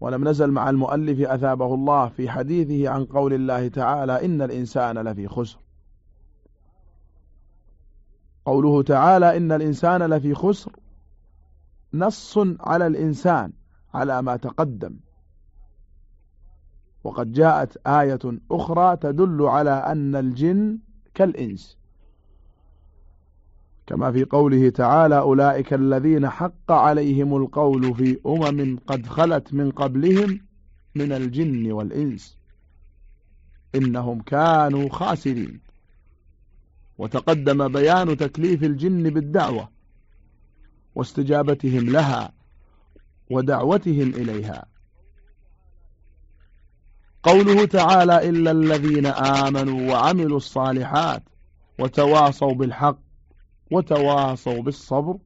ولم نزل مع المؤلف أثابه الله في حديثه عن قول الله تعالى إن الإنسان لفي خسر. قوله تعالى إن الإنسان لفي خسر نص على الإنسان على ما تقدم. وقد جاءت آية أخرى تدل على أن الجن كالإنس. كما في قوله تعالى أولئك الذين حق عليهم القول في أمم قد خلت من قبلهم من الجن والإنس. إنهم كانوا خاسرين. وتقدم بيان تكليف الجن بالدعوة واستجابتهم لها ودعوتهم إليها. قوله تعالى إلا الذين آمنوا وعملوا الصالحات وتواصوا بالحق وتواصوا بالصبر.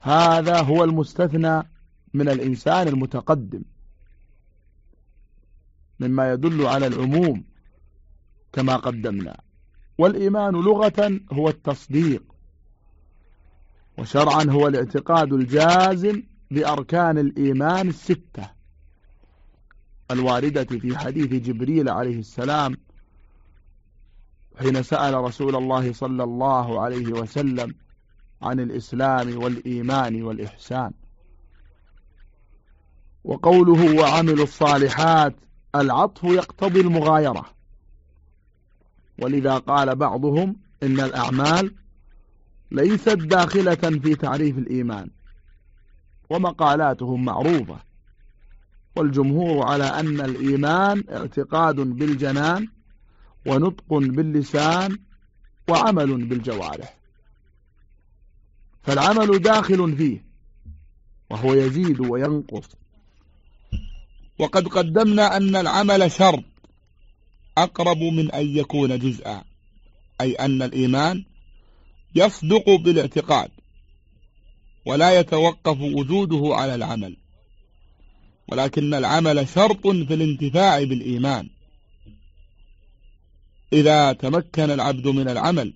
هذا هو المستثنى من الإنسان المتقدم. مما يدل على العموم كما قدمنا. والإيمان لغة هو التصديق وشرعا هو الاعتقاد الجازم بأركان الإيمان الستة. الواردة في حديث جبريل عليه السلام حين سأل رسول الله صلى الله عليه وسلم عن الإسلام والإيمان والإحسان. وقوله وعملوا الصالحات العطف يقتضي المغايرة. ولذا قال بعضهم إن الأعمال ليست داخلة في تعريف الإيمان ومقالاتهم معروفة. والجمهور على أن الإيمان اعتقاد بالجنان ونطق باللسان وعمل بالجوارح. فالعمل داخل فيه وهو يزيد وينقص. وقد قدمنا أن العمل شرط أقرب من أن يكون جزءا أي أن الإيمان يصدق بالاعتقاد ولا يتوقف وجوده على العمل. ولكن العمل شرط في الانتفاع بالإيمان. إذا تمكن العبد من العمل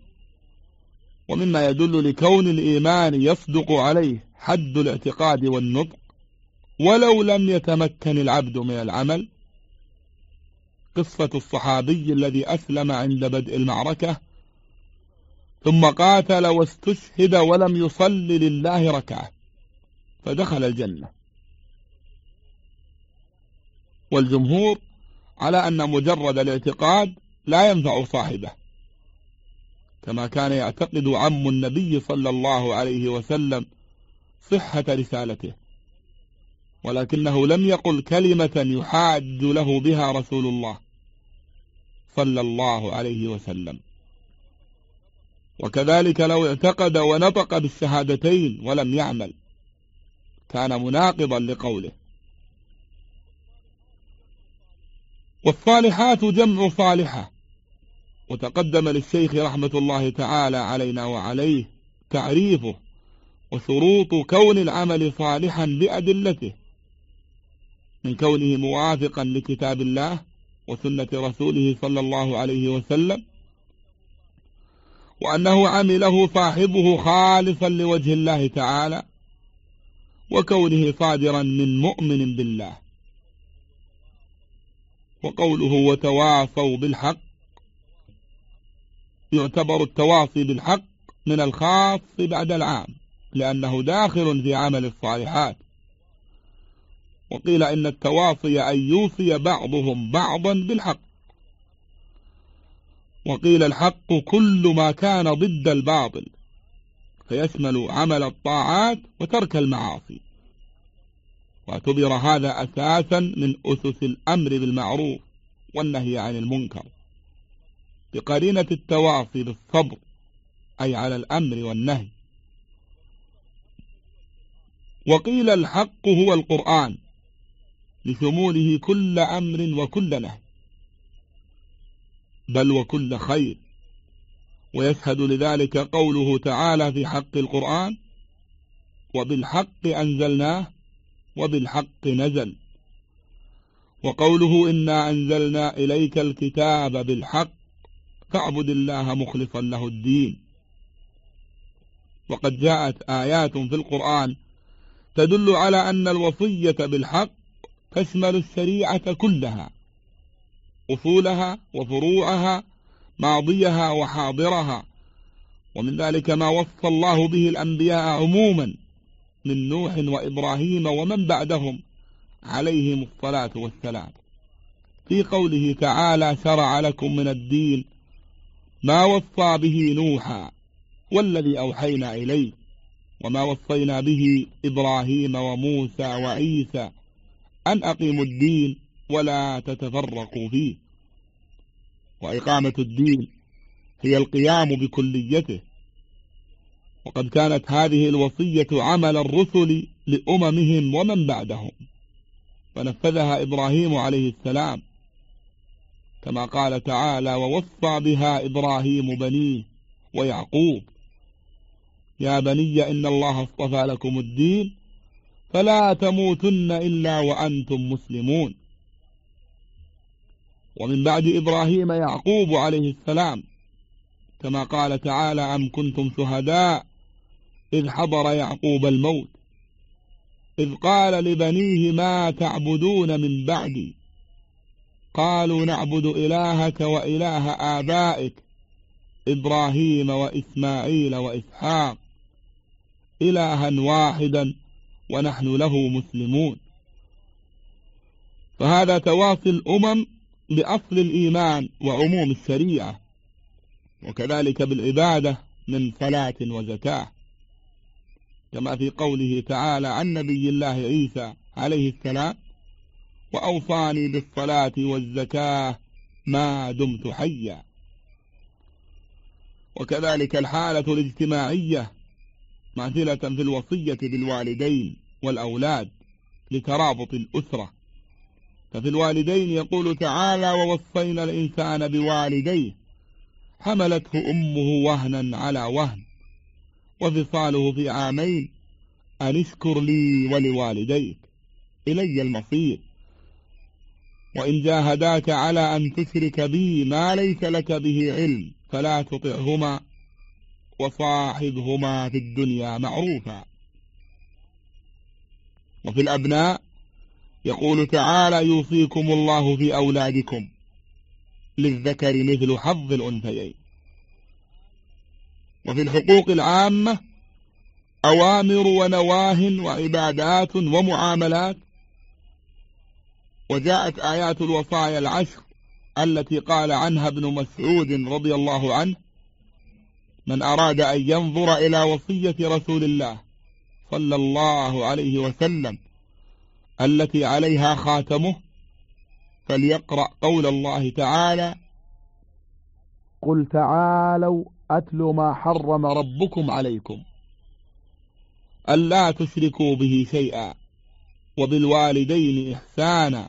ومما يدل لكون الإيمان يصدق عليه حد الاعتقاد والنطق ولو لم يتمكن العبد من العمل قصة الصحابي الذي أسلم عند بدء المعركة ثم قاتل واستشهد ولم يصل لله ركعة فدخل الجنة. والجمهور على أن مجرد الاعتقاد لا ينفع صاحبه. كما كان يعتقد عم النبي صلى الله عليه وسلم صحة رسالته. ولكنه لم يقل كلمة يحاج له بها رسول الله صلى الله عليه وسلم. وكذلك لو اعتقد ونطق بالشهادتين ولم يعمل كان مناقضا لقوله. والصالحات جمع صالحة. وتقدم للشيخ رحمة الله تعالى علينا وعليه تعريفه وشروط كون العمل صالحا بأدلته من كونه موافقا لكتاب الله وسنة رسوله صلى الله عليه وسلم وأنه عمله صاحبه خالصا لوجه الله تعالى وكونه صادرا من مؤمن بالله وقوله وتواصوا بالحق يعتبر التواصي بالحق من الخاص بعد العام لأنه داخل في عمل الصالحات. وقيل إن التواصي أن يوصي بعضهم بعضا بالحق. وقيل الحق كل ما كان ضد الباطل فيشمل عمل الطاعات وترك المعاصي. واعتبر هذا أساسا من أسس الأمر بالمعروف والنهي عن المنكر. بقرينة التواصي بالصبر أي على الأمر والنهي. وقيل الحق هو القرآن لشموله كل أمر وكل نهي بل وكل خير. ويشهد لذلك قوله تعالى في حق القرآن وبالحق أنزلناه وبالحق نزل. وقوله إنا أنزلنا إليك الكتاب بالحق فاعبد الله مخلصا له الدين. وقد جاءت آيات في القرآن تدل على أن الوصية بالحق تشمل الشريعة كلها أصولها وفروعها ماضيها وحاضرها ومن ذلك ما وصى الله به الأنبياء عموما من نوح وإبراهيم ومن بعدهم عليهم الصلاة والسلام. في قوله تعالى شرع لكم من الدين ما وصى به نوحا والذي أوحينا إليه وما وصينا به إبراهيم وموسى وعيسى أن أقيموا الدين ولا تتفرقوا فيه. وإقامة الدين هي القيام بكليته. وقد كانت هذه الوصية عمل الرسل لأممهم ومن بعدهم فنفذها إبراهيم عليه السلام كما قال تعالى ووصى بها إبراهيم بنيه ويعقوب. يا بني إن الله اصطفى لكم الدين فلا تموتن إلا وأنتم مسلمون. ومن بعد إبراهيم يعقوب عليه السلام كما قال تعالى أم كنتم شهداء إذ حضر يعقوب الموت إذ قال لبنيه ما تعبدون من بعدي قالوا نعبد إلهك وإله آبائك إبراهيم وإسماعيل وإسحاق إلها واحدا ونحن له مسلمون. فهذا تواصي الأمم بأصل الإيمان وعموم الشريعة وكذلك بالعبادة من صلاة وزكاة. كما في قوله تعالى عن نبي الله عيسى عليه السلام وأوصاني بالصلاة والزكاة ما دمت حيا. وكذلك الحالة الاجتماعية ماثلة في الوصية بالوالدين والأولاد لترابط الأسرة. ففي الوالدين يقول تعالى ووصينا الإنسان بوالديه حملته أمه وهنا على وهن وفصاله في عامين أن اشكر لي ولوالديك إلي المصير. وإن جاهداك على أن تشرك بي ما ليس لك به علم فلا تطعهما وصاحبهما في الدنيا معروفا. وفي الأبناء يقول تعالى يوصيكم الله في أولادكم للذكر مثل حظ الأنثيين. وفي الحقوق العامة أوامر ونواه وعبادات ومعاملات وجاءت آيات الوصايا العشر التي قال عنها ابن مسعود رضي الله عنه من أراد أن ينظر إلى وصية رسول الله صلى الله عليه وسلم التي عليها خاتمه فليقرأ قول الله تعالى قل تعالوا أتل ما حرم ربكم عليكم ألا تشركوا به شيئا وبالوالدين إحسانا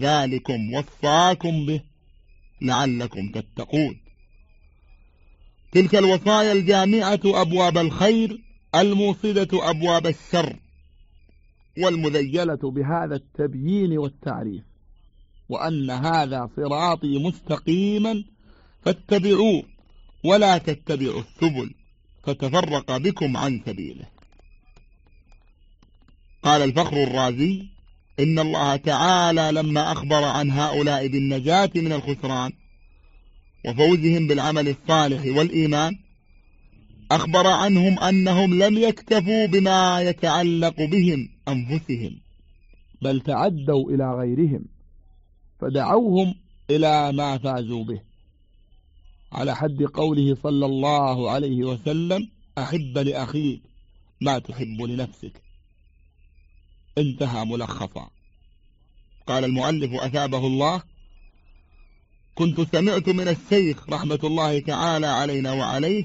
ذلكم وصاكم به لعلكم تتقون. تلك الوصايا الجامعة أبواب الخير الموصدة أبواب الشر والمذيلة بهذا التبيين والتعريف. وأن هذا صراطي مستقيما فاتبعوه ولا تتبعوا السبل فتفرق بكم عن سبيله. قال الفخر الرازي إن الله تعالى لما أخبر عن هؤلاء بالنجاة من الخسران وفوزهم بالعمل الصالح والإيمان أخبر عنهم أنهم لم يكتفوا بما يتعلق بهم أنفسهم بل تعدوا إلى غيرهم فدعوهم إلى ما فازوا به. على حد قوله صلى الله عليه وسلم أحب لأخيك ما تحب لنفسك. انتهى ملخصا. قال المؤلف أثابه الله كنت سمعت من الشيخ رحمة الله تعالى علينا وعليه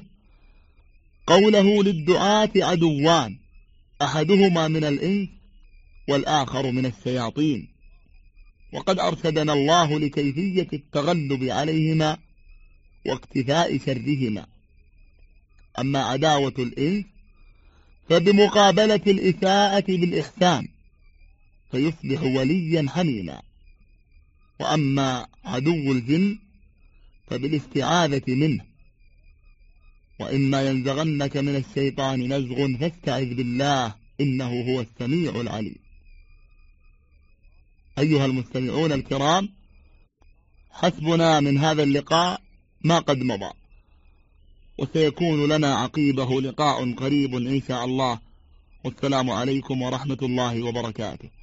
قوله للدعاة عدوان أحدهما من الإنس والآخر من الشياطين وقد أرشدنا الله لكيفية التغلب عليهما واقتفاء شرهما. أما عداوة الإنس فبمقابلة الإساءة بالإحسان فيصبح وليا حميما. وأما عدو الجن فبالاستعاذة منه. وإما ينزغنك من الشيطان نزغ فاستعذ بالله إنه هو السميع العليم. أيها المستمعون الكرام حسبنا من هذا اللقاء ما قد مضى. وسيكون لنا عقيبة لقاء قريب إن شاء الله. والسلام عليكم ورحمة الله وبركاته.